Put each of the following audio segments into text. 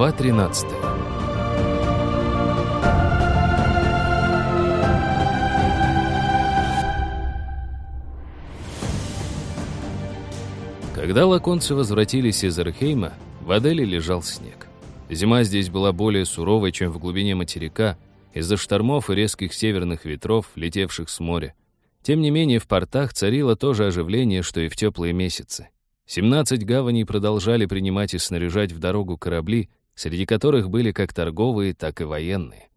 Глава 13 Когда лаконцы возвратились из Эрхейма, в Аделе лежал снег. Зима здесь была более суровой, чем в глубине материка, из-за штормов и резких северных ветров, летевших с моря. Тем не менее, в портах царило то же оживление, что и в теплые месяцы. 17 гаваней продолжали принимать и снаряжать в дорогу корабли, среди которых были как торговые, так и военные.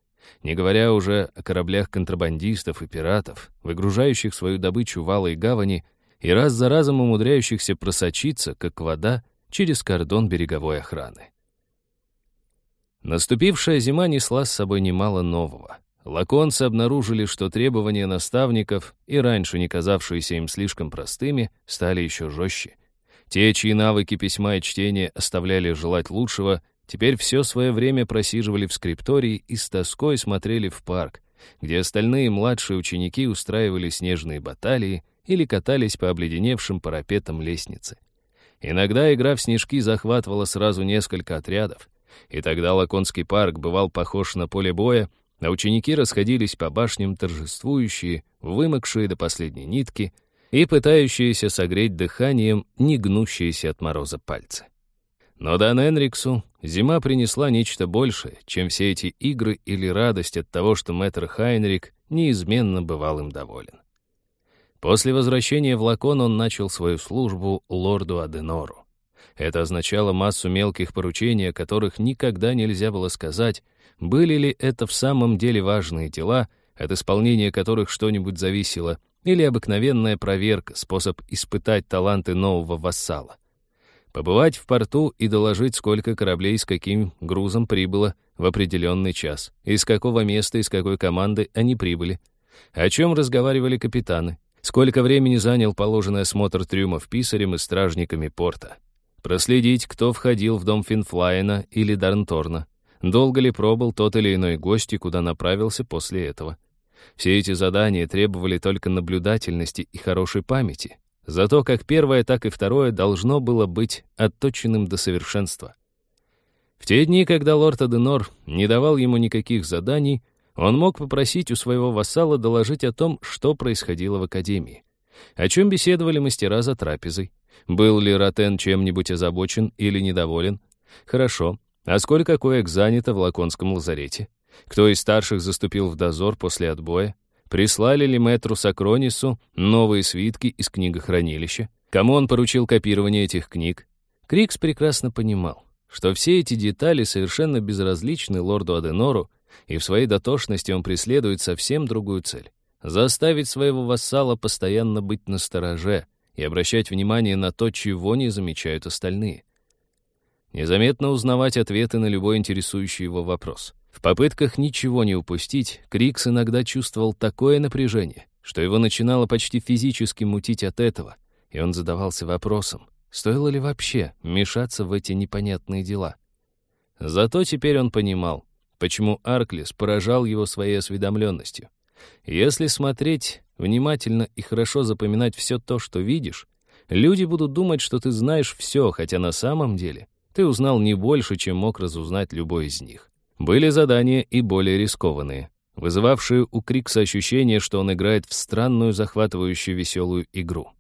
Не говоря уже о кораблях контрабандистов и пиратов, выгружающих свою добычу в алой гавани и раз за разом умудряющихся просочиться, как вода, через кордон береговой охраны. Наступившая зима несла с собой немало нового. Лаконцы обнаружили, что требования наставников, и раньше не казавшиеся им слишком простыми, стали еще жестче. Те, чьи навыки письма и чтения оставляли желать лучшего, теперь все свое время просиживали в скриптории и с тоской смотрели в парк, где остальные младшие ученики устраивали снежные баталии или катались по обледеневшим парапетам лестницы. Иногда игра в снежки захватывала сразу несколько отрядов, и тогда Лаконский парк бывал похож на поле боя, а ученики расходились по башням торжествующие, вымокшие до последней нитки, и пытающиеся согреть дыханием негнущиеся от мороза пальцы. Но Дан Энриксу зима принесла нечто большее, чем все эти игры или радость от того, что мэтр Хайнрик неизменно бывал им доволен. После возвращения в Лакон он начал свою службу лорду Аденору. Это означало массу мелких поручений, о которых никогда нельзя было сказать, были ли это в самом деле важные дела, от исполнения которых что-нибудь зависело, или обыкновенная проверка, способ испытать таланты нового вассала. Побывать в порту и доложить, сколько кораблей с каким грузом прибыло в определенный час, из какого места, из какой команды они прибыли, о чем разговаривали капитаны, сколько времени занял положенный осмотр трюмов писарем и стражниками порта. Проследить, кто входил в дом Финфлайена или Дарнторна, долго ли пробыл тот или иной гость и куда направился после этого. Все эти задания требовали только наблюдательности и хорошей памяти. Зато как первое, так и второе должно было быть отточенным до совершенства. В те дни, когда лорд Аденор не давал ему никаких заданий, он мог попросить у своего вассала доложить о том, что происходило в академии. О чем беседовали мастера за трапезой. Был ли Ротен чем-нибудь озабочен или недоволен? Хорошо. А сколько коек занято в Лаконском лазарете? Кто из старших заступил в дозор после отбоя? Прислали ли мэтру Сакронису новые свитки из книгохранилища? Кому он поручил копирование этих книг? Крикс прекрасно понимал, что все эти детали совершенно безразличны лорду Аденору, и в своей дотошности он преследует совсем другую цель — заставить своего вассала постоянно быть настороже и обращать внимание на то, чего не замечают остальные. Незаметно узнавать ответы на любой интересующий его вопрос — в попытках ничего не упустить, Крикс иногда чувствовал такое напряжение, что его начинало почти физически мутить от этого, и он задавался вопросом, стоило ли вообще мешаться в эти непонятные дела. Зато теперь он понимал, почему Арклис поражал его своей осведомленностью. Если смотреть внимательно и хорошо запоминать все то, что видишь, люди будут думать, что ты знаешь все, хотя на самом деле ты узнал не больше, чем мог разузнать любой из них. Были задания и более рискованные, вызывавшие у Крикса ощущение, что он играет в странную, захватывающую веселую игру.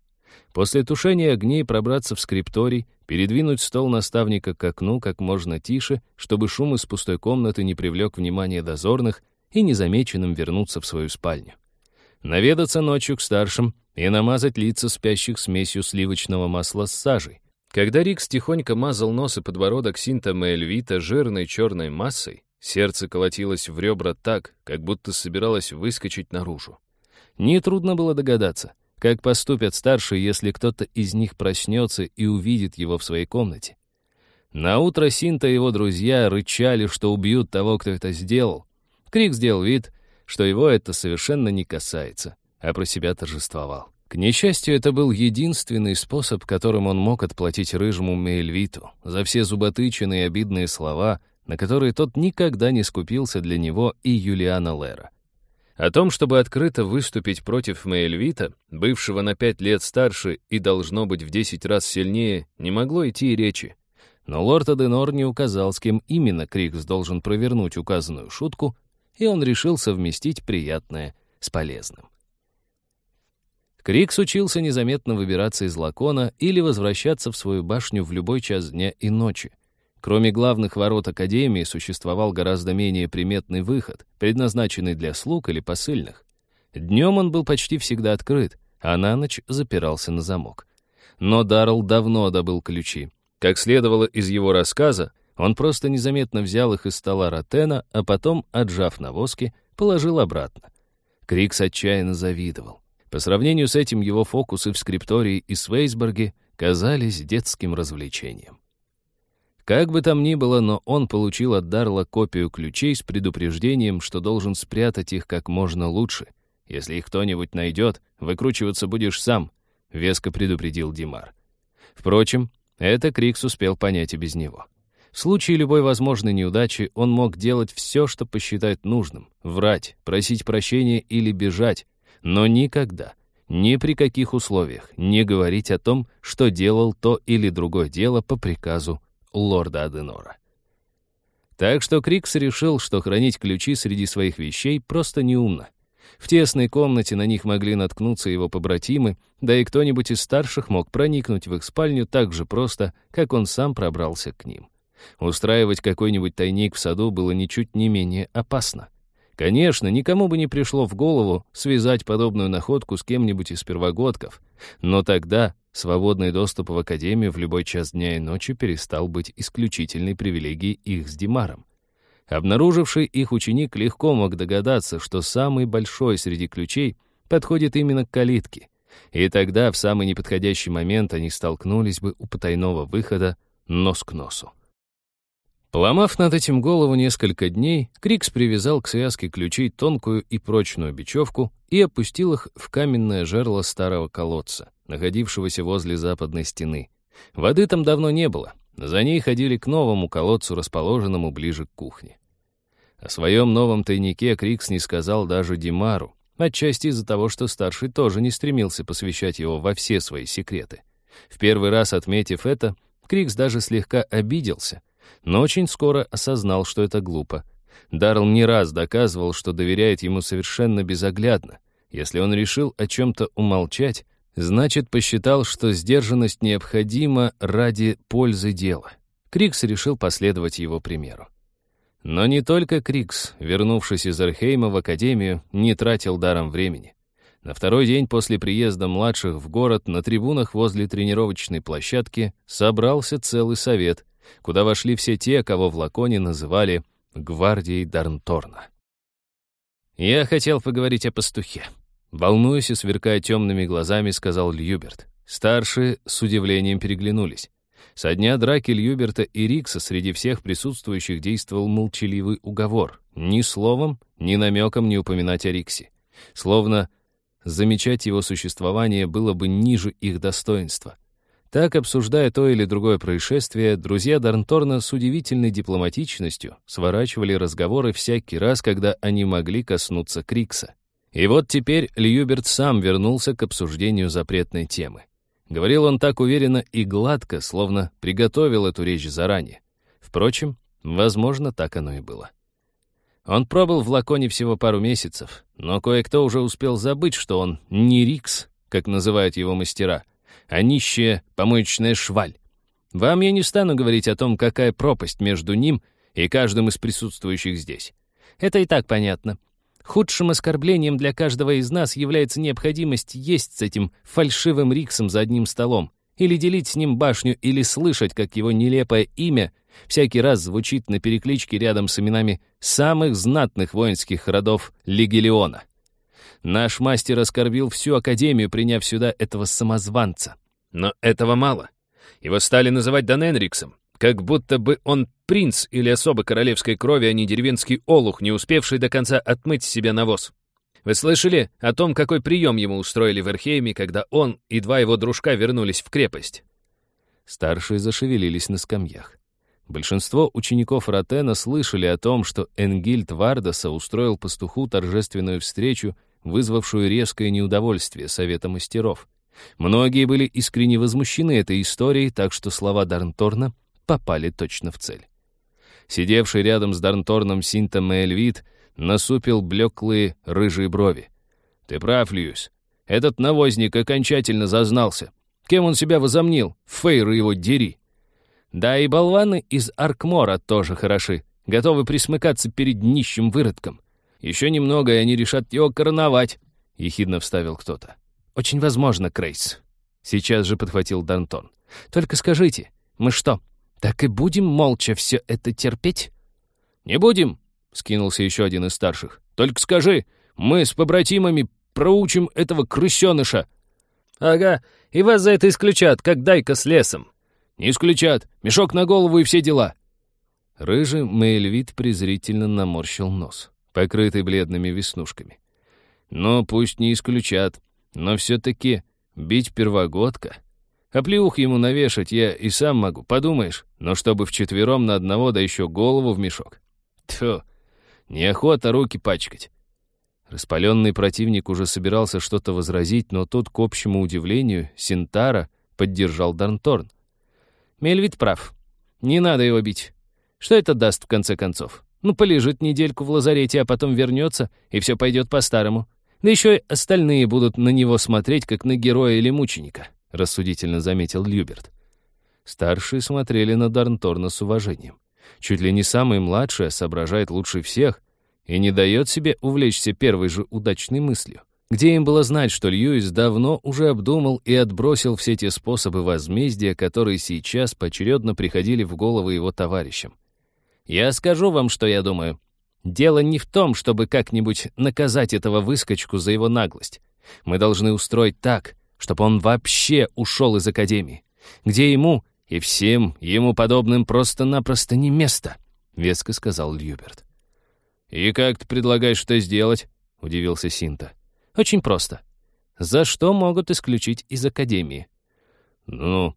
После тушения огней пробраться в скрипторий, передвинуть стол наставника к окну как можно тише, чтобы шум из пустой комнаты не привлек внимание дозорных и незамеченным вернуться в свою спальню. Наведаться ночью к старшим и намазать лица спящих смесью сливочного масла с сажей. Когда Рикс тихонько мазал нос и подбородок Синтома Эльвита жирной черной массой, Сердце колотилось в ребра так, как будто собиралось выскочить наружу. Нетрудно было догадаться, как поступят старшие, если кто-то из них проснется и увидит его в своей комнате. На утро Синта и его друзья рычали, что убьют того, кто это сделал. Крик сделал вид, что его это совершенно не касается, а про себя торжествовал. К несчастью, это был единственный способ, которым он мог отплатить рыжему Мейльвиту за все зуботыченные и обидные слова — на которые тот никогда не скупился для него и Юлиана Лера. О том, чтобы открыто выступить против Мейльвита, бывшего на пять лет старше и должно быть в десять раз сильнее, не могло идти и речи. Но лорд Аденор не указал, с кем именно Крикс должен провернуть указанную шутку, и он решил совместить приятное с полезным. Крикс учился незаметно выбираться из лакона или возвращаться в свою башню в любой час дня и ночи. Кроме главных ворот Академии существовал гораздо менее приметный выход, предназначенный для слуг или посыльных. Днем он был почти всегда открыт, а на ночь запирался на замок. Но Даррелл давно добыл ключи. Как следовало из его рассказа, он просто незаметно взял их из стола Ротена, а потом, отжав на воске, положил обратно. Крикс отчаянно завидовал. По сравнению с этим его фокусы в скриптории и Свейсберге казались детским развлечением. Как бы там ни было, но он получил от Дарла копию ключей с предупреждением, что должен спрятать их как можно лучше. Если их кто-нибудь найдет, выкручиваться будешь сам, — веско предупредил Димар. Впрочем, это Крикс успел понять и без него. В случае любой возможной неудачи он мог делать все, что посчитает нужным — врать, просить прощения или бежать, но никогда, ни при каких условиях не говорить о том, что делал то или другое дело по приказу лорда Аденора. Так что Крикс решил, что хранить ключи среди своих вещей просто неумно. В тесной комнате на них могли наткнуться его побратимы, да и кто-нибудь из старших мог проникнуть в их спальню так же просто, как он сам пробрался к ним. Устраивать какой-нибудь тайник в саду было ничуть не менее опасно. Конечно, никому бы не пришло в голову связать подобную находку с кем-нибудь из первогодков, но тогда свободный доступ в Академию в любой час дня и ночи перестал быть исключительной привилегией их с Димаром. Обнаруживший их ученик легко мог догадаться, что самый большой среди ключей подходит именно к калитке, и тогда в самый неподходящий момент они столкнулись бы у потайного выхода нос к носу. Поломав над этим голову несколько дней, Крикс привязал к связке ключей тонкую и прочную бечевку и опустил их в каменное жерло старого колодца, находившегося возле западной стены. Воды там давно не было. За ней ходили к новому колодцу, расположенному ближе к кухне. О своем новом тайнике Крикс не сказал даже Димару, отчасти из-за того, что старший тоже не стремился посвящать его во все свои секреты. В первый раз отметив это, Крикс даже слегка обиделся — но очень скоро осознал, что это глупо. Даррелл не раз доказывал, что доверяет ему совершенно безоглядно. Если он решил о чем-то умолчать, значит, посчитал, что сдержанность необходима ради пользы дела. Крикс решил последовать его примеру. Но не только Крикс, вернувшись из Архейма в Академию, не тратил даром времени. На второй день после приезда младших в город на трибунах возле тренировочной площадки собрался целый совет, куда вошли все те, кого в Лаконе называли «гвардией Дарнторна». «Я хотел поговорить о пастухе», — волнуясь и сверкая темными глазами, сказал Льюберт. Старшие с удивлением переглянулись. Со дня драки Льюберта и Рикса среди всех присутствующих действовал молчаливый уговор. Ни словом, ни намеком не упоминать о Риксе. Словно замечать его существование было бы ниже их достоинства. Так, обсуждая то или другое происшествие, друзья Дарнторна с удивительной дипломатичностью сворачивали разговоры всякий раз, когда они могли коснуться Крикса. И вот теперь Льюберт сам вернулся к обсуждению запретной темы. Говорил он так уверенно и гладко, словно приготовил эту речь заранее. Впрочем, возможно, так оно и было. Он пробыл в Лаконе всего пару месяцев, но кое-кто уже успел забыть, что он не Рикс, как называют его мастера — а нищая помоечная шваль. Вам я не стану говорить о том, какая пропасть между ним и каждым из присутствующих здесь. Это и так понятно. Худшим оскорблением для каждого из нас является необходимость есть с этим фальшивым Риксом за одним столом, или делить с ним башню, или слышать, как его нелепое имя всякий раз звучит на перекличке рядом с именами самых знатных воинских родов Легелиона. Наш мастер оскорбил всю Академию, приняв сюда этого самозванца. Но этого мало. Его стали называть Даненриксом, как будто бы он принц или особо королевской крови, а не деревенский олух, не успевший до конца отмыть себе навоз. Вы слышали о том, какой прием ему устроили в Эрхейме, когда он и два его дружка вернулись в крепость? Старшие зашевелились на скамьях. Большинство учеников Ротена слышали о том, что Энгильд Вардаса устроил пастуху торжественную встречу вызвавшую резкое неудовольствие Совета мастеров. Многие были искренне возмущены этой историей, так что слова Дарнторна попали точно в цель. Сидевший рядом с Дарнторном Синта Мэльвит насупил блеклые рыжие брови. «Ты прав, Льюис. Этот навозник окончательно зазнался. Кем он себя возомнил? Фейры его дери!» «Да и болваны из Аркмора тоже хороши, готовы присмыкаться перед нищим выродком. Еще немного, и они решат его короновать», — ехидно вставил кто-то. «Очень возможно, Крейс». Сейчас же подхватил Дантон. «Только скажите, мы что, так и будем молча все это терпеть?» «Не будем», — скинулся еще один из старших. «Только скажи, мы с побратимами проучим этого крысеныша». «Ага, и вас за это исключат, как дайка с лесом». «Не исключат. Мешок на голову и все дела». Рыжий Мейльвид презрительно наморщил нос, покрытый бледными веснушками. «Но пусть не исключат, но все-таки бить первогодка...» Оплеух ему навешать я и сам могу, подумаешь, но чтобы вчетвером на одного, да еще голову в мешок. Тьфу, неохота руки пачкать. Распаленный противник уже собирался что-то возразить, но тут, к общему удивлению, Синтара поддержал Дарнторн. Мельвит прав. Не надо его бить. Что это даст, в конце концов? Ну, полежит недельку в лазарете, а потом вернется, и все пойдет по-старому. Да еще и остальные будут на него смотреть, как на героя или мученика рассудительно заметил Люберт. Старшие смотрели на Дарнторна с уважением. Чуть ли не самый младший соображает лучше всех и не дает себе увлечься первой же удачной мыслью. Где им было знать, что Льюис давно уже обдумал и отбросил все те способы возмездия, которые сейчас поочередно приходили в голову его товарищам. «Я скажу вам, что я думаю. Дело не в том, чтобы как-нибудь наказать этого выскочку за его наглость. Мы должны устроить так, чтобы он вообще ушел из академии, где ему и всем ему подобным просто-напросто не место», — веско сказал Льюберт. «И как ты предлагаешь это сделать?» — удивился Синта. «Очень просто. За что могут исключить из академии?» «Ну,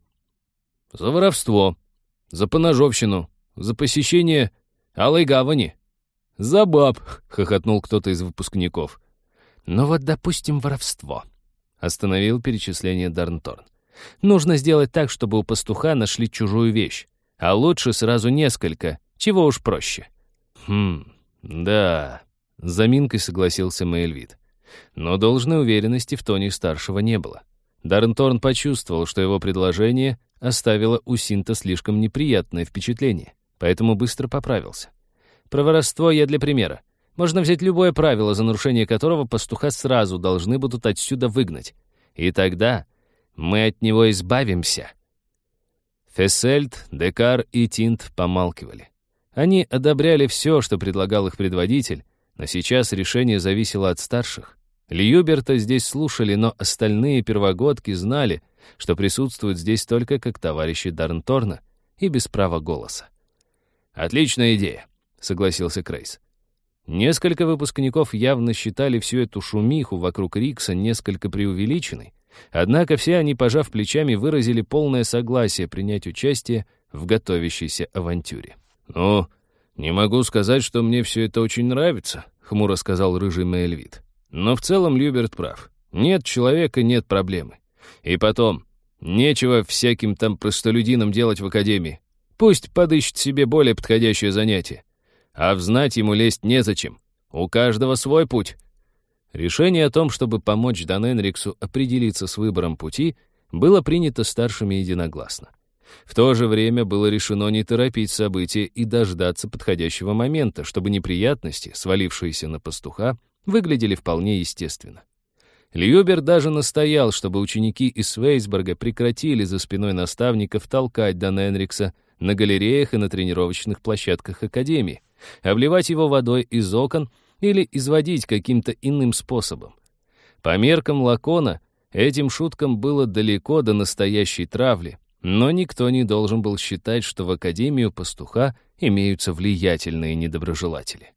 за воровство, за поножовщину, за посещение Алой Гавани». «За баб!» — хохотнул кто-то из выпускников. «Ну вот, допустим, воровство», Остановил перечисление Дарнторн. Нужно сделать так, чтобы у пастуха нашли чужую вещь. А лучше сразу несколько, чего уж проще. Хм, да, заминкой согласился Мейльвид. Но должной уверенности в тоне старшего не было. Дарнторн почувствовал, что его предложение оставило у Синта слишком неприятное впечатление, поэтому быстро поправился. Про воровство я для примера. Можно взять любое правило, за нарушение которого пастуха сразу должны будут отсюда выгнать. И тогда мы от него избавимся. Фессельд, Декар и Тинт помалкивали. Они одобряли все, что предлагал их предводитель, но сейчас решение зависело от старших. Льюберта здесь слушали, но остальные первогодки знали, что присутствуют здесь только как товарищи Дарнторна и без права голоса. «Отличная идея», — согласился Крейс. Несколько выпускников явно считали всю эту шумиху вокруг Рикса несколько преувеличенной, однако все они, пожав плечами, выразили полное согласие принять участие в готовящейся авантюре. «Ну, не могу сказать, что мне все это очень нравится», — хмуро сказал рыжий Мейльвид. «Но в целом Люберт прав. Нет человека — нет проблемы. И потом, нечего всяким там простолюдинам делать в академии. Пусть подыщет себе более подходящее занятие. А взнать ему лезть незачем. У каждого свой путь. Решение о том, чтобы помочь Дан Энриксу определиться с выбором пути, было принято старшими единогласно. В то же время было решено не торопить события и дождаться подходящего момента, чтобы неприятности, свалившиеся на пастуха, выглядели вполне естественно. Льюбер даже настоял, чтобы ученики из Свейсберга прекратили за спиной наставников толкать Дан Энрикса на галереях и на тренировочных площадках Академии, обливать его водой из окон или изводить каким-то иным способом. По меркам Лакона этим шуткам было далеко до настоящей травли, но никто не должен был считать, что в Академию пастуха имеются влиятельные недоброжелатели.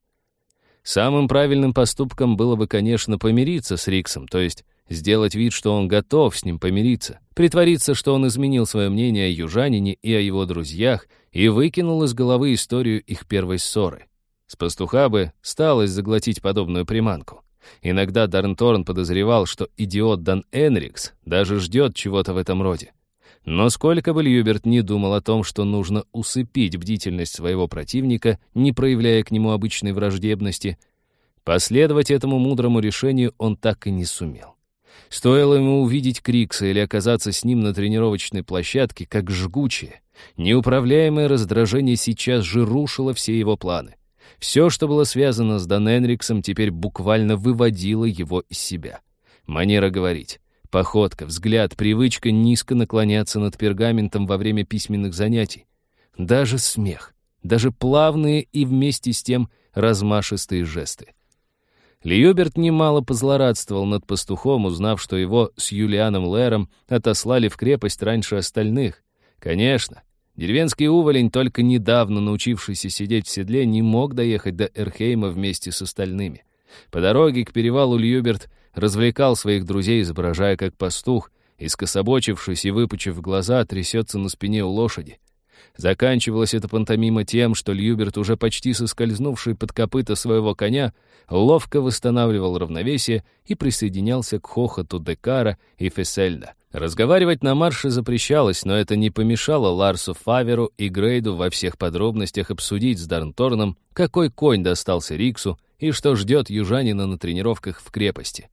Самым правильным поступком было бы, конечно, помириться с Риксом, то есть сделать вид, что он готов с ним помириться, притвориться, что он изменил свое мнение о южанине и о его друзьях и выкинул из головы историю их первой ссоры. С пастуха бы сталось заглотить подобную приманку. Иногда Дарнторн подозревал, что идиот Дан Энрикс даже ждет чего-то в этом роде. Но сколько бы Льюберт не думал о том, что нужно усыпить бдительность своего противника, не проявляя к нему обычной враждебности, последовать этому мудрому решению он так и не сумел. Стоило ему увидеть Крикса или оказаться с ним на тренировочной площадке, как жгучее, неуправляемое раздражение сейчас же рушило все его планы. Все, что было связано с Дан Энриксом, теперь буквально выводило его из себя. Манера говорить, походка, взгляд, привычка низко наклоняться над пергаментом во время письменных занятий. Даже смех, даже плавные и вместе с тем размашистые жесты. Льюберт немало позлорадствовал над пастухом, узнав, что его с Юлианом Лэром отослали в крепость раньше остальных. Конечно, деревенский уволень, только недавно научившийся сидеть в седле, не мог доехать до Эрхейма вместе с остальными. По дороге к перевалу Льюберт развлекал своих друзей, изображая как пастух, и, и выпучив глаза, трясется на спине у лошади. Заканчивалась эта пантомима тем, что Льюберт, уже почти соскользнувший под копыта своего коня, ловко восстанавливал равновесие и присоединялся к хохоту Декара и Фесельда. Разговаривать на марше запрещалось, но это не помешало Ларсу Фаверу и Грейду во всех подробностях обсудить с Дарнторном, какой конь достался Риксу и что ждет южанина на тренировках в крепости.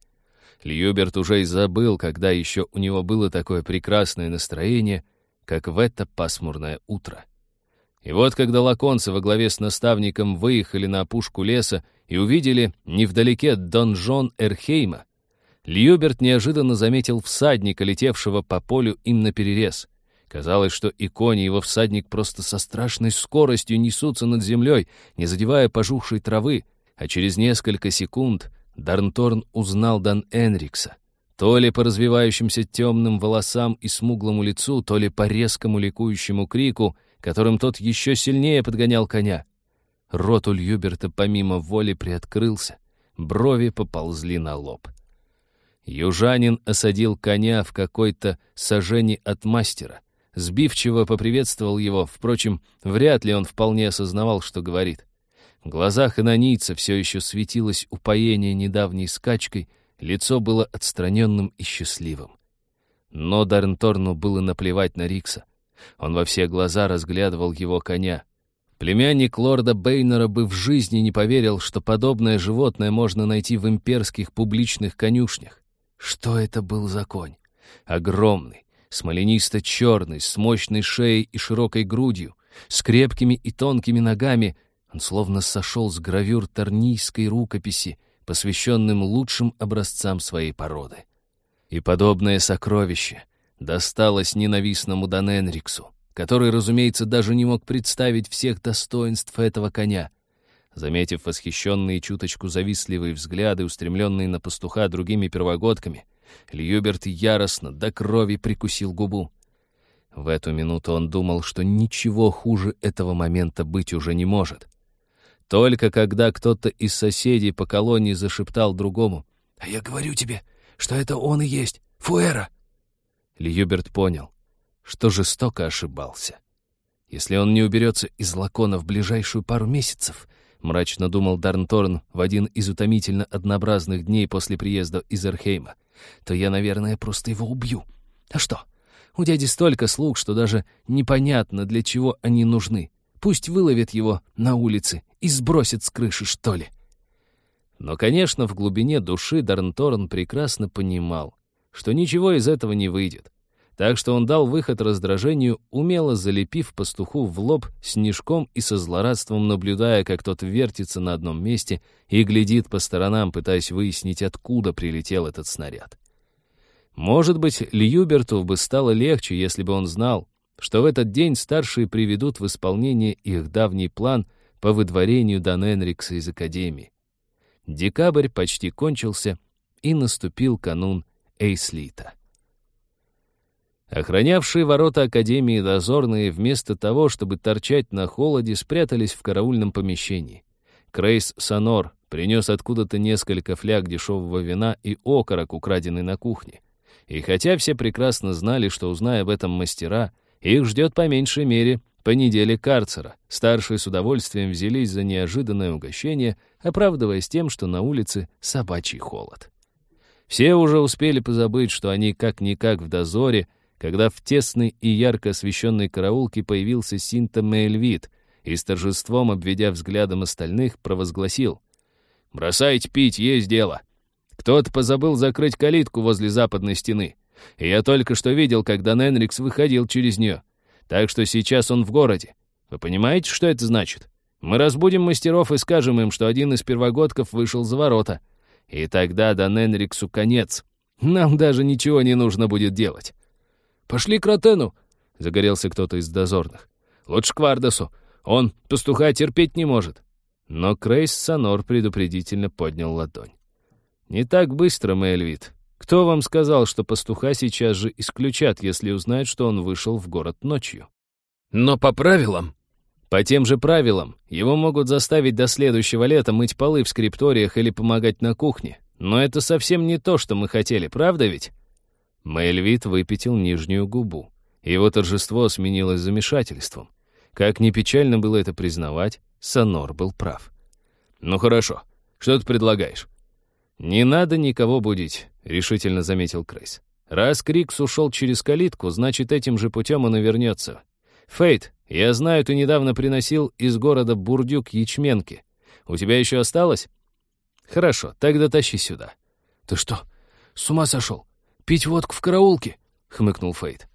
Льюберт уже и забыл, когда еще у него было такое прекрасное настроение — как в это пасмурное утро. И вот когда лаконцы во главе с наставником выехали на опушку леса и увидели невдалеке донжон Эрхейма, Льюберт неожиданно заметил всадника, летевшего по полю им наперерез. Казалось, что и кони, его всадник просто со страшной скоростью несутся над землей, не задевая пожухшей травы, а через несколько секунд Дарнторн узнал Дан Энрикса — то ли по развивающимся темным волосам и смуглому лицу, то ли по резкому ликующему крику, которым тот еще сильнее подгонял коня. Рот у Льюберта помимо воли приоткрылся, брови поползли на лоб. Южанин осадил коня в какой-то сажении от мастера. Сбивчиво поприветствовал его, впрочем, вряд ли он вполне осознавал, что говорит. В глазах инонийца все еще светилось упоение недавней скачкой, Лицо было отстраненным и счастливым. Но Дарнторну было наплевать на Рикса. Он во все глаза разглядывал его коня. Племянник лорда Бейнера бы в жизни не поверил, что подобное животное можно найти в имперских публичных конюшнях. Что это был за конь? Огромный, смоленисто-черный, с мощной шеей и широкой грудью, с крепкими и тонкими ногами, он словно сошел с гравюр торнийской рукописи, посвященным лучшим образцам своей породы. И подобное сокровище досталось ненавистному Даненриксу, который, разумеется, даже не мог представить всех достоинств этого коня. Заметив восхищенные чуточку завистливые взгляды, устремленные на пастуха другими первогодками, Льюберт яростно до крови прикусил губу. В эту минуту он думал, что ничего хуже этого момента быть уже не может. Только когда кто-то из соседей по колонии зашептал другому, «А я говорю тебе, что это он и есть, Фуэра!» Льюберт понял, что жестоко ошибался. Если он не уберется из Лакона в ближайшую пару месяцев, мрачно думал Дарнторн в один из утомительно однообразных дней после приезда из Эрхейма, то я, наверное, просто его убью. А что? У дяди столько слуг, что даже непонятно, для чего они нужны. Пусть выловят его на улице и сбросят с крыши, что ли. Но, конечно, в глубине души Дарнторн прекрасно понимал, что ничего из этого не выйдет. Так что он дал выход раздражению, умело залепив пастуху в лоб снежком и со злорадством наблюдая, как тот вертится на одном месте и глядит по сторонам, пытаясь выяснить, откуда прилетел этот снаряд. Может быть, Льюберту бы стало легче, если бы он знал, что в этот день старшие приведут в исполнение их давний план по выдворению Дан Энрикса из Академии. Декабрь почти кончился, и наступил канун Эйслита. Охранявшие ворота Академии дозорные вместо того, чтобы торчать на холоде, спрятались в караульном помещении. Крейс Сонор принес откуда-то несколько фляг дешевого вина и окорок, украденный на кухне. И хотя все прекрасно знали, что, узная об этом мастера, их ждет по меньшей мере по неделе карцера. Старшие с удовольствием взялись за неожиданное угощение, оправдываясь тем, что на улице собачий холод. Все уже успели позабыть, что они как-никак в дозоре, когда в тесной и ярко освещенной караулке появился Синта Мейльвит и с торжеством, обведя взглядом остальных, провозгласил. «Бросайте пить, есть дело. Кто-то позабыл закрыть калитку возле западной стены, я только что видел, когда Ненрикс выходил через нее. Так что сейчас он в городе. Вы понимаете, что это значит? Мы разбудим мастеров и скажем им, что один из первогодков вышел за ворота. И тогда до Ненриксу конец. Нам даже ничего не нужно будет делать. «Пошли к Ротену!» — загорелся кто-то из дозорных. «Лучше к Вардасу. Он пастуха терпеть не может». Но Крейс Сонор предупредительно поднял ладонь. «Не так быстро, Мэльвит. Кто вам сказал, что пастуха сейчас же исключат, если узнают, что он вышел в город ночью?» «Но по правилам», по тем же правилам, его могут заставить до следующего лета мыть полы в скрипториях или помогать на кухне. Но это совсем не то, что мы хотели, правда ведь? Мэльвит выпятил нижнюю губу. Его торжество сменилось замешательством. Как ни печально было это признавать, Сонор был прав. «Ну хорошо, что ты предлагаешь?» «Не надо никого будить», — решительно заметил Крейс. «Раз Крикс ушел через калитку, значит, этим же путем он и вернется. Фейт, я знаю, ты недавно приносил из города бурдюк ячменки. У тебя еще осталось? Хорошо, тогда тащи сюда. Ты что, с ума сошел? Пить водку в караулке? Хмыкнул Фейт.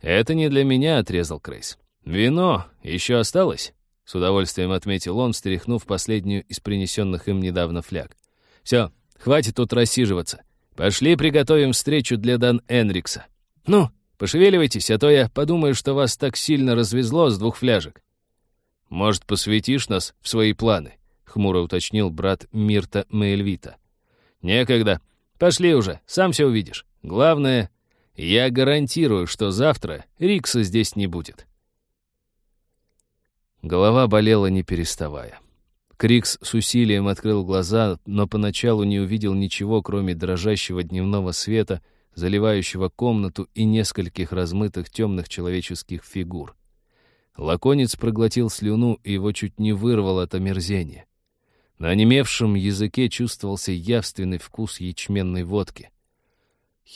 Это не для меня, отрезал Крейс. Вино еще осталось? С удовольствием отметил он, встряхнув последнюю из принесенных им недавно фляг. Все, хватит тут рассиживаться. Пошли приготовим встречу для Дан Энрикса. Ну, Пошевеливайтесь, а то я подумаю, что вас так сильно развезло с двух фляжек». «Может, посвятишь нас в свои планы?» — хмуро уточнил брат Мирта Мейльвита. «Некогда. Пошли уже, сам все увидишь. Главное, я гарантирую, что завтра Рикса здесь не будет». Голова болела, не переставая. Крикс с усилием открыл глаза, но поначалу не увидел ничего, кроме дрожащего дневного света — заливающего комнату и нескольких размытых темных человеческих фигур. Лаконец проглотил слюну, и его чуть не вырвало от омерзения. На онемевшем языке чувствовался явственный вкус ячменной водки.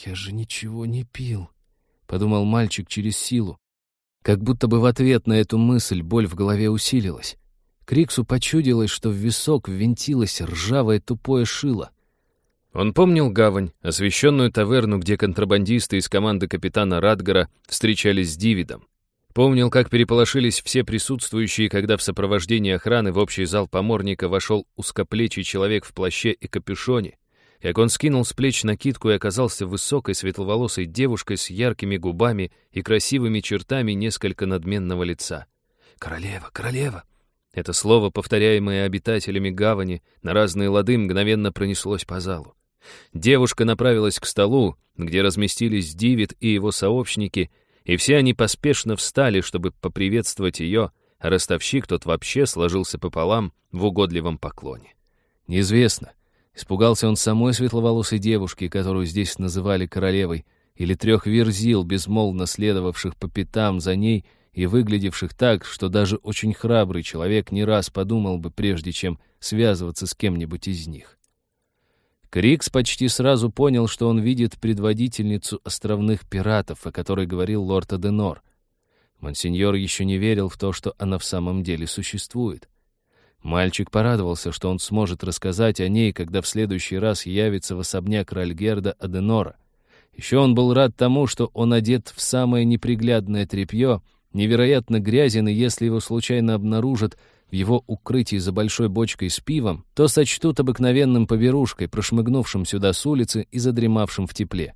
«Я же ничего не пил», — подумал мальчик через силу. Как будто бы в ответ на эту мысль боль в голове усилилась. Криксу почудилось, что в висок ввинтилось ржавое тупое шило. Он помнил гавань, освещенную таверну, где контрабандисты из команды капитана Радгара встречались с Дивидом. Помнил, как переполошились все присутствующие, когда в сопровождении охраны в общий зал поморника вошел узкоплечий человек в плаще и капюшоне, как он скинул с плеч накидку и оказался высокой светловолосой девушкой с яркими губами и красивыми чертами несколько надменного лица. «Королева, королева!» Это слово, повторяемое обитателями гавани, на разные лады мгновенно пронеслось по залу. Девушка направилась к столу, где разместились Дивид и его сообщники, и все они поспешно встали, чтобы поприветствовать ее, а ростовщик тот вообще сложился пополам в угодливом поклоне. Неизвестно, испугался он самой светловолосой девушки, которую здесь называли королевой, или трех верзил, безмолвно следовавших по пятам за ней и выглядевших так, что даже очень храбрый человек не раз подумал бы, прежде чем связываться с кем-нибудь из них. Крикс почти сразу понял, что он видит предводительницу островных пиратов, о которой говорил лорд Аденор. Монсеньор еще не верил в то, что она в самом деле существует. Мальчик порадовался, что он сможет рассказать о ней, когда в следующий раз явится в особняк Ральгерда Аденора. Еще он был рад тому, что он одет в самое неприглядное тряпье, невероятно грязен, и если его случайно обнаружат, в его укрытии за большой бочкой с пивом, то сочтут обыкновенным поберушкой, прошмыгнувшим сюда с улицы и задремавшим в тепле.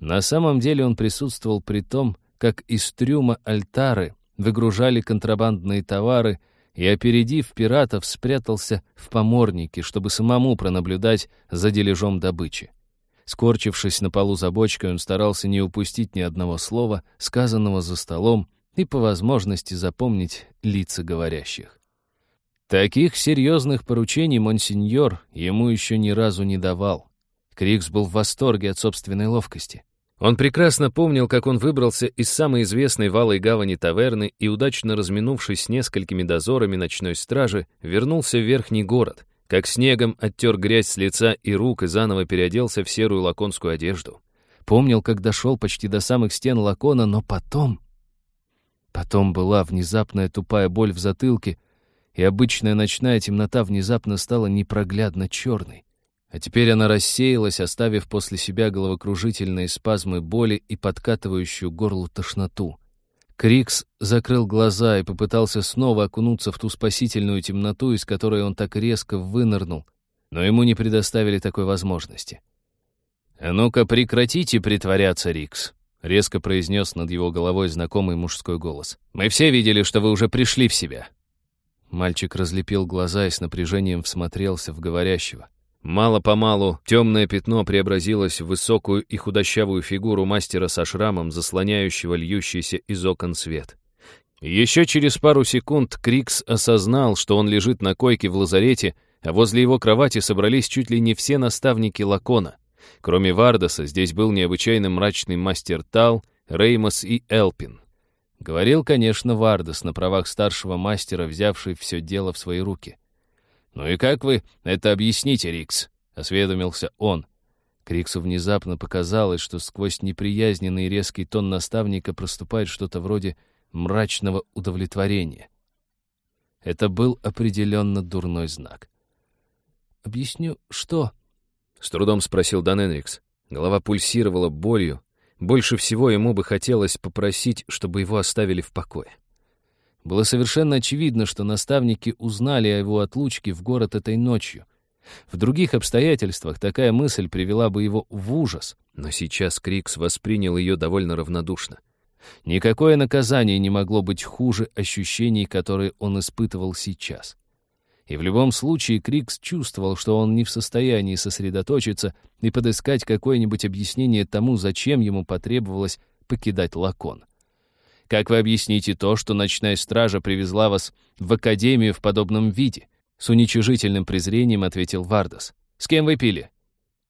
На самом деле он присутствовал при том, как из трюма альтары выгружали контрабандные товары и, опередив пиратов, спрятался в поморнике, чтобы самому пронаблюдать за дележом добычи. Скорчившись на полу за бочкой, он старался не упустить ни одного слова, сказанного за столом, и по возможности запомнить лица говорящих. Таких серьезных поручений монсеньор ему еще ни разу не давал. Крикс был в восторге от собственной ловкости. Он прекрасно помнил, как он выбрался из самой известной валой гавани таверны и, удачно разминувшись с несколькими дозорами ночной стражи, вернулся в верхний город, как снегом оттер грязь с лица и рук и заново переоделся в серую лаконскую одежду. помнил, как дошел почти до самых стен лакона, но потом... Потом была внезапная тупая боль в затылке, и обычная ночная темнота внезапно стала непроглядно черной. А теперь она рассеялась, оставив после себя головокружительные спазмы боли и подкатывающую горлу тошноту. Крикс закрыл глаза и попытался снова окунуться в ту спасительную темноту, из которой он так резко вынырнул, но ему не предоставили такой возможности. «А ну-ка прекратите притворяться, Рикс», — резко произнес над его головой знакомый мужской голос. «Мы все видели, что вы уже пришли в себя». Мальчик разлепил глаза и с напряжением всмотрелся в говорящего. Мало-помалу темное пятно преобразилось в высокую и худощавую фигуру мастера со шрамом, заслоняющего льющийся из окон свет. Еще через пару секунд Крикс осознал, что он лежит на койке в лазарете, а возле его кровати собрались чуть ли не все наставники Лакона. Кроме Вардаса, здесь был необычайно мрачный мастер Тал, Реймос и Элпин. Говорил, конечно, Вардас на правах старшего мастера, взявший все дело в свои руки. «Ну и как вы это объясните, Рикс?» — осведомился он. Криксу внезапно показалось, что сквозь неприязненный резкий тон наставника проступает что-то вроде мрачного удовлетворения. Это был определенно дурной знак. «Объясню, что?» — с трудом спросил Дан Энрикс. Голова пульсировала болью. Больше всего ему бы хотелось попросить, чтобы его оставили в покое. Было совершенно очевидно, что наставники узнали о его отлучке в город этой ночью. В других обстоятельствах такая мысль привела бы его в ужас, но сейчас Крикс воспринял ее довольно равнодушно. Никакое наказание не могло быть хуже ощущений, которые он испытывал сейчас. И в любом случае Крикс чувствовал, что он не в состоянии сосредоточиться и подыскать какое-нибудь объяснение тому, зачем ему потребовалось покидать Лакон. Как вы объясните то, что ночная стража привезла вас в академию в подобном виде? С уничижительным презрением ответил Вардас. С кем вы пили?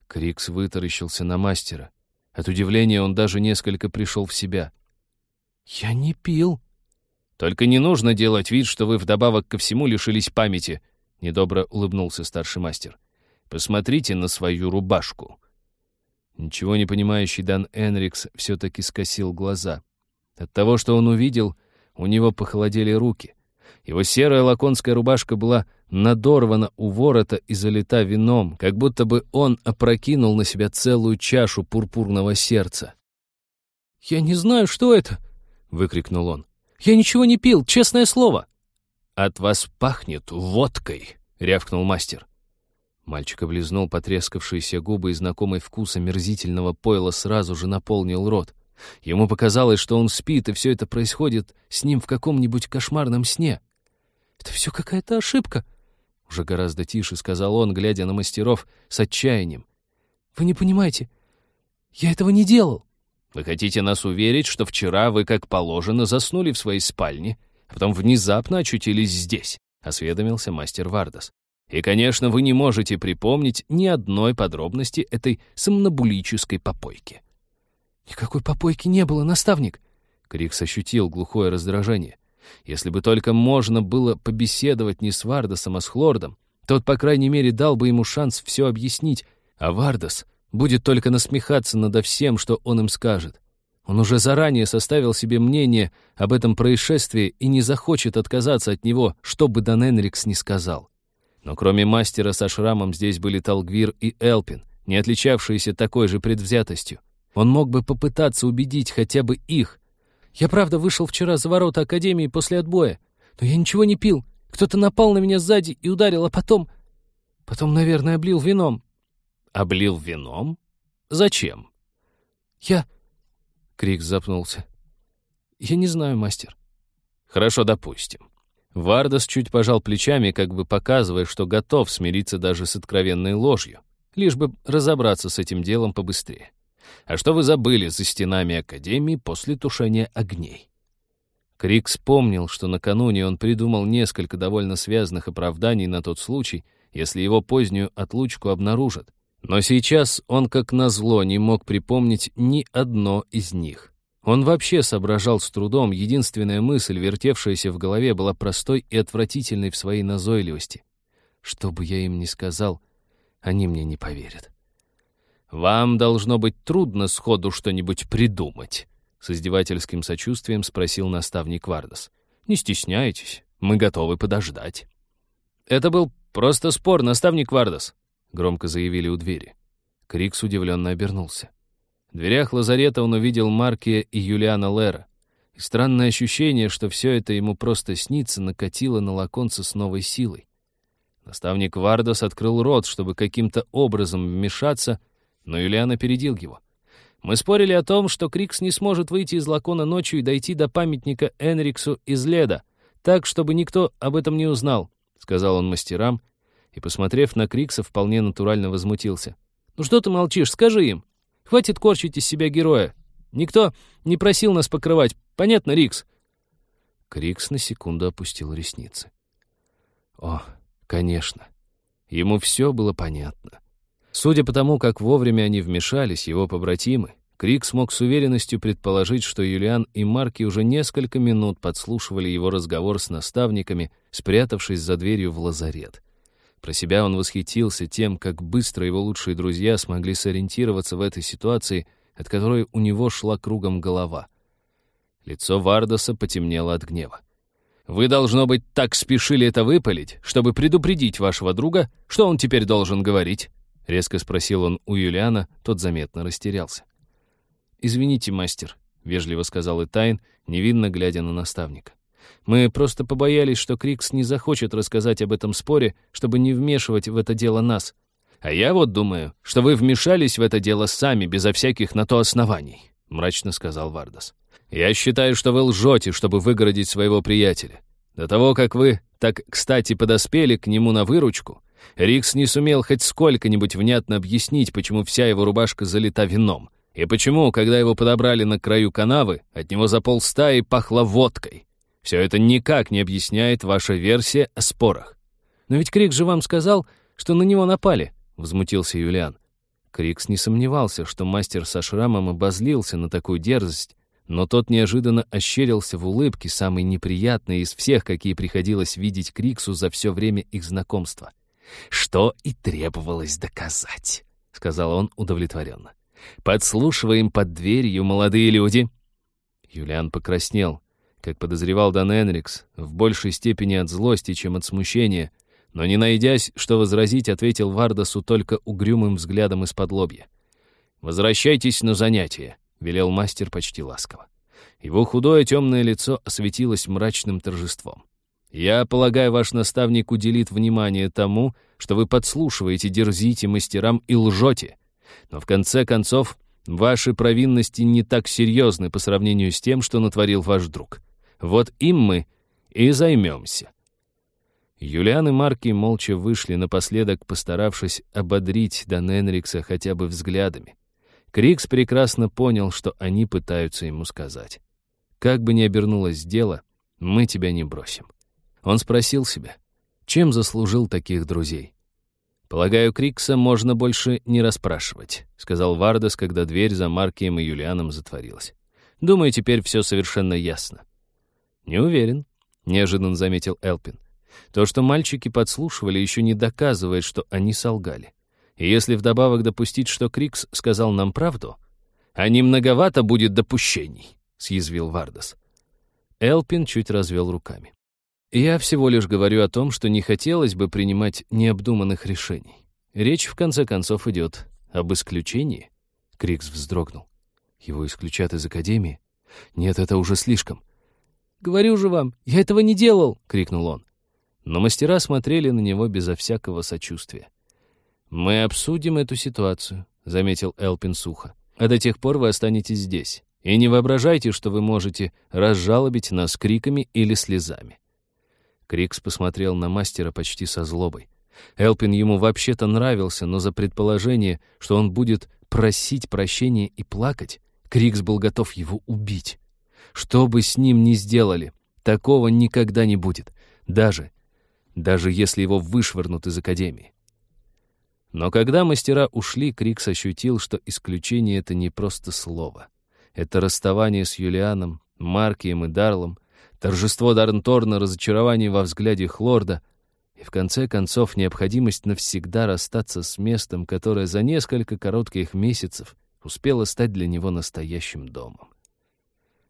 Крикс вытаращился на мастера. От удивления он даже несколько пришел в себя. «Я не пил». «Только не нужно делать вид, что вы вдобавок ко всему лишились памяти», — недобро улыбнулся старший мастер. «Посмотрите на свою рубашку». Ничего не понимающий Дан Энрикс все-таки скосил глаза. От того, что он увидел, у него похолодели руки. Его серая лаконская рубашка была надорвана у ворота и залита вином, как будто бы он опрокинул на себя целую чашу пурпурного сердца. «Я не знаю, что это!» — выкрикнул он. «Я ничего не пил, честное слово!» «От вас пахнет водкой!» — рявкнул мастер. Мальчик облизнул потрескавшиеся губы, и знакомый вкус омерзительного пойла сразу же наполнил рот. Ему показалось, что он спит, и все это происходит с ним в каком-нибудь кошмарном сне. «Это все какая-то ошибка», — уже гораздо тише сказал он, глядя на мастеров с отчаянием. «Вы не понимаете, я этого не делал». «Вы хотите нас уверить, что вчера вы, как положено, заснули в своей спальне, а потом внезапно очутились здесь?» — осведомился мастер Вардас. «И, конечно, вы не можете припомнить ни одной подробности этой сомнобулической попойки». «Никакой попойки не было, наставник!» Крикс ощутил глухое раздражение. Если бы только можно было побеседовать не с Вардасом, а с Хлордом, тот, по крайней мере, дал бы ему шанс все объяснить, а Вардас будет только насмехаться над всем, что он им скажет. Он уже заранее составил себе мнение об этом происшествии и не захочет отказаться от него, что бы Дан Энрикс не сказал. Но кроме мастера со шрамом здесь были Талгвир и Элпин, не отличавшиеся такой же предвзятостью. Он мог бы попытаться убедить хотя бы их. Я правда вышел вчера за ворота Академии после отбоя, но я ничего не пил. Кто-то напал на меня сзади и ударил, а потом... Потом, наверное, облил вином. Облил вином? Зачем? Я... Крик запнулся. Я не знаю, мастер. Хорошо, допустим. Вардас чуть пожал плечами, как бы показывая, что готов смириться даже с откровенной ложью, лишь бы разобраться с этим делом побыстрее. А что вы забыли за стенами Академии после тушения огней?» Крик вспомнил, что накануне он придумал несколько довольно связанных оправданий на тот случай, если его позднюю отлучку обнаружат. Но сейчас он, как назло, не мог припомнить ни одно из них. Он вообще соображал с трудом, единственная мысль, вертевшаяся в голове, была простой и отвратительной в своей назойливости. Что бы я им ни сказал, они мне не поверят. «Вам должно быть трудно сходу что-нибудь придумать», — с издевательским сочувствием спросил наставник Вардас. «Не стесняйтесь, мы готовы подождать». «Это был просто спор, наставник Вардас», — громко заявили у двери. Крикс удивленно обернулся. В дверях лазарета он увидел Маркия и Юлиана Лера. И странное ощущение, что все это ему просто снится, накатило на лаконца с новой силой. Наставник Вардас открыл рот, чтобы каким-то образом вмешаться, но Юлиан опередил его. Мы спорили о том, что Крикс не сможет выйти из лакона ночью и дойти до памятника Энриксу из Леда, так, чтобы никто об этом не узнал, — сказал он мастерам, и, посмотрев на Крикса, вполне натурально возмутился. «Ну что ты молчишь? Скажи им. Хватит корчить из себя героя. Никто не просил нас покрывать. Понятно, Рикс?» Крикс на секунду опустил ресницы. «О, конечно. Ему все было понятно. Судя по тому, как вовремя они вмешались, его побратимы, Крик смог с уверенностью предположить, что Юлиан и Марки уже несколько минут подслушивали его разговор с наставниками, спрятавшись за дверью в лазарет. Про себя он восхитился тем, как быстро его лучшие друзья смогли сориентироваться в этой ситуации, от которой у него шла кругом голова. Лицо Вардоса потемнело от гнева. «Вы, должно быть, так спешили это выпалить, чтобы предупредить вашего друга, что он теперь должен говорить?» — резко спросил он у Юлиана, тот заметно растерялся. «Извините, мастер», — вежливо сказал Итайн, невинно глядя на наставника. «Мы просто побоялись, что Крикс не захочет рассказать об этом споре, чтобы не вмешивать в это дело нас. А я вот думаю, что вы вмешались в это дело сами, безо всяких на то оснований», — мрачно сказал Вардас. «Я считаю, что вы лжете, чтобы выгородить своего приятеля. До того, как вы так, кстати, подоспели к нему на выручку, Рикс не сумел хоть сколько-нибудь внятно объяснить, почему вся его рубашка залита вином. И почему, когда его подобрали на краю канавы, от него за полстаи пахло водкой. Все это никак не объясняет ваша версия о спорах. «Но ведь Крикс же вам сказал, что на него напали», — возмутился Юлиан. Крикс не сомневался, что мастер со шрамом обозлился на такую дерзость, но тот неожиданно ощерился в улыбке, самой неприятной из всех, какие приходилось видеть Криксу за все время их знакомства. «Что и требовалось доказать», — сказал он удовлетворенно. «Подслушиваем под дверью, молодые люди». Юлиан покраснел, как подозревал Дан Энрикс, в большей степени от злости, чем от смущения, но, не найдясь, что возразить, ответил Вардасу только угрюмым взглядом из-под лобья. «Возвращайтесь на занятия», — велел мастер почти ласково. Его худое темное лицо осветилось мрачным торжеством. Я полагаю, ваш наставник уделит внимание тому, что вы подслушиваете, дерзите мастерам и лжете. Но в конце концов, ваши провинности не так серьезны по сравнению с тем, что натворил ваш друг. Вот им мы и займемся». Юлиан и Марки молча вышли напоследок, постаравшись ободрить Дан Энрикса хотя бы взглядами. Крикс прекрасно понял, что они пытаются ему сказать. «Как бы ни обернулось дело, мы тебя не бросим». Он спросил себя, чем заслужил таких друзей. «Полагаю, Крикса можно больше не расспрашивать», — сказал Вардас, когда дверь за Маркием и Юлианом затворилась. «Думаю, теперь все совершенно ясно». «Не уверен», — неожиданно заметил Элпин. «То, что мальчики подслушивали, еще не доказывает, что они солгали. И если вдобавок допустить, что Крикс сказал нам правду, а не многовато будет допущений», — съязвил Вардас. Элпин чуть развел руками. Я всего лишь говорю о том, что не хотелось бы принимать необдуманных решений. Речь, в конце концов, идет об исключении. Крикс вздрогнул. Его исключат из Академии? Нет, это уже слишком. «Говорю же вам, я этого не делал!» — крикнул он. Но мастера смотрели на него безо всякого сочувствия. «Мы обсудим эту ситуацию», — заметил Элпин сухо. «А до тех пор вы останетесь здесь. И не воображайте, что вы можете разжалобить нас криками или слезами. Крикс посмотрел на мастера почти со злобой. Элпин ему вообще-то нравился, но за предположение, что он будет просить прощения и плакать, Крикс был готов его убить. Что бы с ним ни сделали, такого никогда не будет. Даже, даже если его вышвырнут из Академии. Но когда мастера ушли, Крикс ощутил, что исключение — это не просто слово. Это расставание с Юлианом, Маркием и Дарлом — торжество Дарнторна, разочарование во взгляде Хлорда. И в конце концов необходимость навсегда расстаться с местом, которое за несколько коротких месяцев успело стать для него настоящим домом.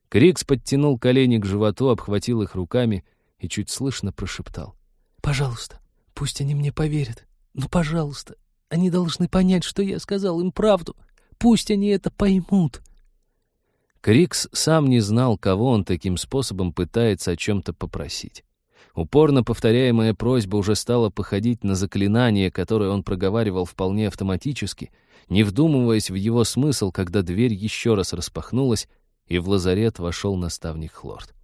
Крикс подтянул колени к животу, обхватил их руками и чуть слышно прошептал. «Пожалуйста, пусть они мне поверят. Ну, пожалуйста, они должны понять, что я сказал им правду. Пусть они это поймут». Крикс сам не знал, кого он таким способом пытается о чем-то попросить. Упорно повторяемая просьба уже стала походить на заклинание, которое он проговаривал вполне автоматически, не вдумываясь в его смысл, когда дверь еще раз распахнулась, и в лазарет вошел наставник Хлорд.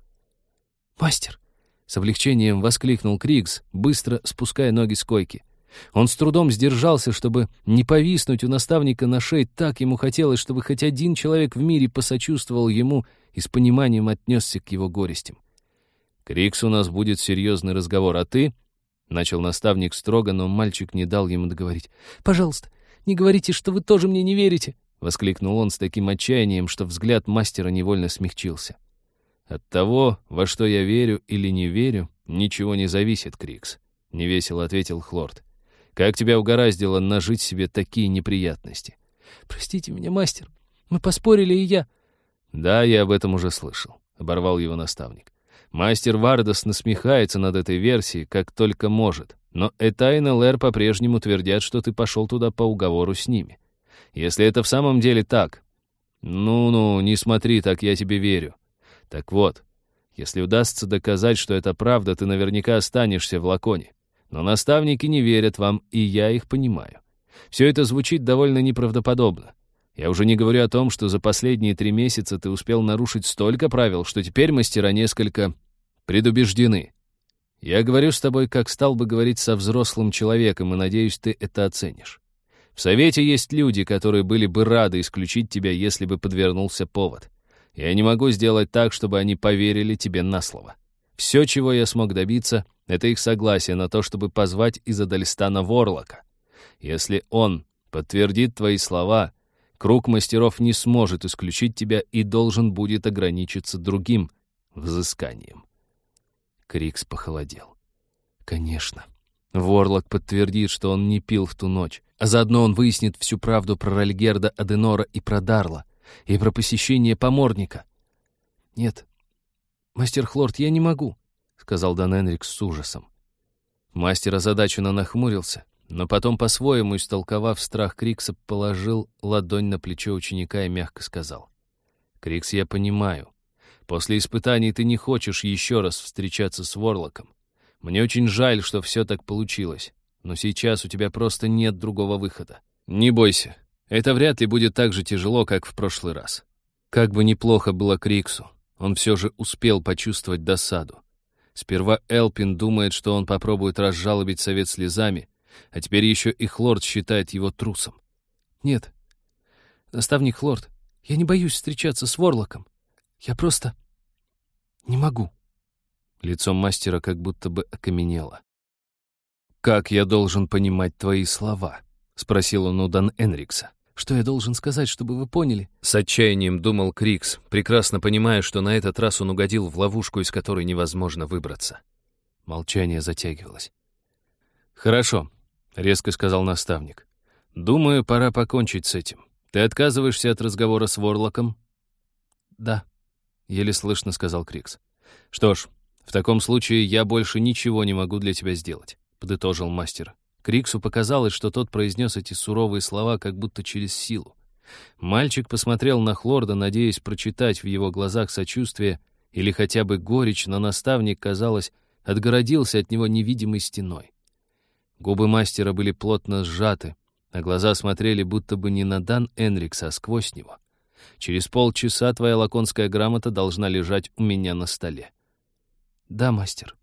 «Мастер!» — с облегчением воскликнул Крикс, быстро спуская ноги с койки. Он с трудом сдержался, чтобы не повиснуть у наставника на шее, так ему хотелось, чтобы хоть один человек в мире посочувствовал ему и с пониманием отнесся к его горестям. «Крикс, у нас будет серьезный разговор, а ты...» — начал наставник строго, но мальчик не дал ему договорить. «Пожалуйста, не говорите, что вы тоже мне не верите!» — воскликнул он с таким отчаянием, что взгляд мастера невольно смягчился. «От того, во что я верю или не верю, ничего не зависит, Крикс», — невесело ответил Хлорд. Как тебя угораздило нажить себе такие неприятности? Простите меня, мастер. Мы поспорили, и я... Да, я об этом уже слышал, — оборвал его наставник. Мастер Вардас насмехается над этой версией, как только может. Но Этайн и Лэр по-прежнему твердят, что ты пошел туда по уговору с ними. Если это в самом деле так... Ну-ну, не смотри, так я тебе верю. Так вот, если удастся доказать, что это правда, ты наверняка останешься в Лаконе. Но наставники не верят вам, и я их понимаю. Все это звучит довольно неправдоподобно. Я уже не говорю о том, что за последние три месяца ты успел нарушить столько правил, что теперь мастера несколько предубеждены. Я говорю с тобой, как стал бы говорить со взрослым человеком, и надеюсь, ты это оценишь. В Совете есть люди, которые были бы рады исключить тебя, если бы подвернулся повод. Я не могу сделать так, чтобы они поверили тебе на слово. Все, чего я смог добиться, это их согласие на то, чтобы позвать из Адальстана Ворлока. Если он подтвердит твои слова, круг мастеров не сможет исключить тебя и должен будет ограничиться другим взысканием. Крикс похолодел. Конечно. Ворлок подтвердит, что он не пил в ту ночь, а заодно он выяснит всю правду про Ральгерда Аденора и про Дарла, и про посещение поморника. Нет, мастер Хлорд, я не могу сказал Дан Энрик с ужасом. Мастер озадаченно нахмурился, но потом, по-своему истолковав страх Крикса, положил ладонь на плечо ученика и мягко сказал. «Крикс, я понимаю. После испытаний ты не хочешь еще раз встречаться с Ворлоком. Мне очень жаль, что все так получилось, но сейчас у тебя просто нет другого выхода. Не бойся, это вряд ли будет так же тяжело, как в прошлый раз. Как бы неплохо было Криксу, он все же успел почувствовать досаду. Сперва Элпин думает, что он попробует разжалобить совет слезами, а теперь еще и Хлорд считает его трусом. Нет, наставник Хлорд, я не боюсь встречаться с Ворлоком. Я просто не могу. Лицо мастера как будто бы окаменело. «Как я должен понимать твои слова?» — спросил он у Дан Энрикса. Что я должен сказать, чтобы вы поняли?» С отчаянием думал Крикс, прекрасно понимая, что на этот раз он угодил в ловушку, из которой невозможно выбраться. Молчание затягивалось. «Хорошо», — резко сказал наставник. «Думаю, пора покончить с этим. Ты отказываешься от разговора с Ворлоком?» «Да», — еле слышно сказал Крикс. «Что ж, в таком случае я больше ничего не могу для тебя сделать», — подытожил мастер. Криксу показалось, что тот произнес эти суровые слова как будто через силу. Мальчик посмотрел на Хлорда, надеясь прочитать в его глазах сочувствие или хотя бы горечь, но наставник, казалось, отгородился от него невидимой стеной. Губы мастера были плотно сжаты, а глаза смотрели будто бы не на Дан Энрикса, а сквозь него. Через полчаса твоя лаконская грамота должна лежать у меня на столе. «Да, мастер»,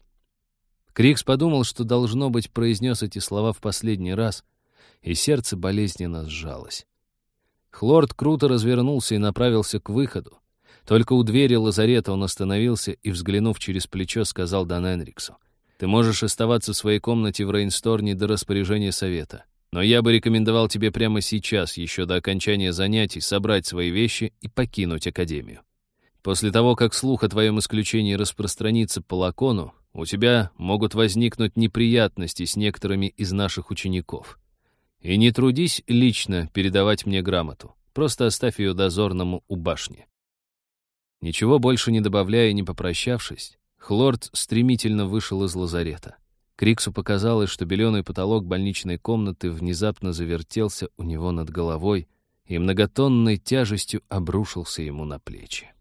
Крикс подумал, что, должно быть, произнес эти слова в последний раз, и сердце болезненно сжалось. Хлорд круто развернулся и направился к выходу. Только у двери лазарета он остановился и, взглянув через плечо, сказал Дан Энриксу. «Ты можешь оставаться в своей комнате в Рейнсторне до распоряжения совета. Но я бы рекомендовал тебе прямо сейчас, еще до окончания занятий, собрать свои вещи и покинуть Академию. После того, как слух о твоем исключении распространится по Лакону, у тебя могут возникнуть неприятности с некоторыми из наших учеников. И не трудись лично передавать мне грамоту. Просто оставь ее дозорному у башни». Ничего больше не добавляя и не попрощавшись, Хлорд стремительно вышел из лазарета. Криксу показалось, что беленый потолок больничной комнаты внезапно завертелся у него над головой и многотонной тяжестью обрушился ему на плечи.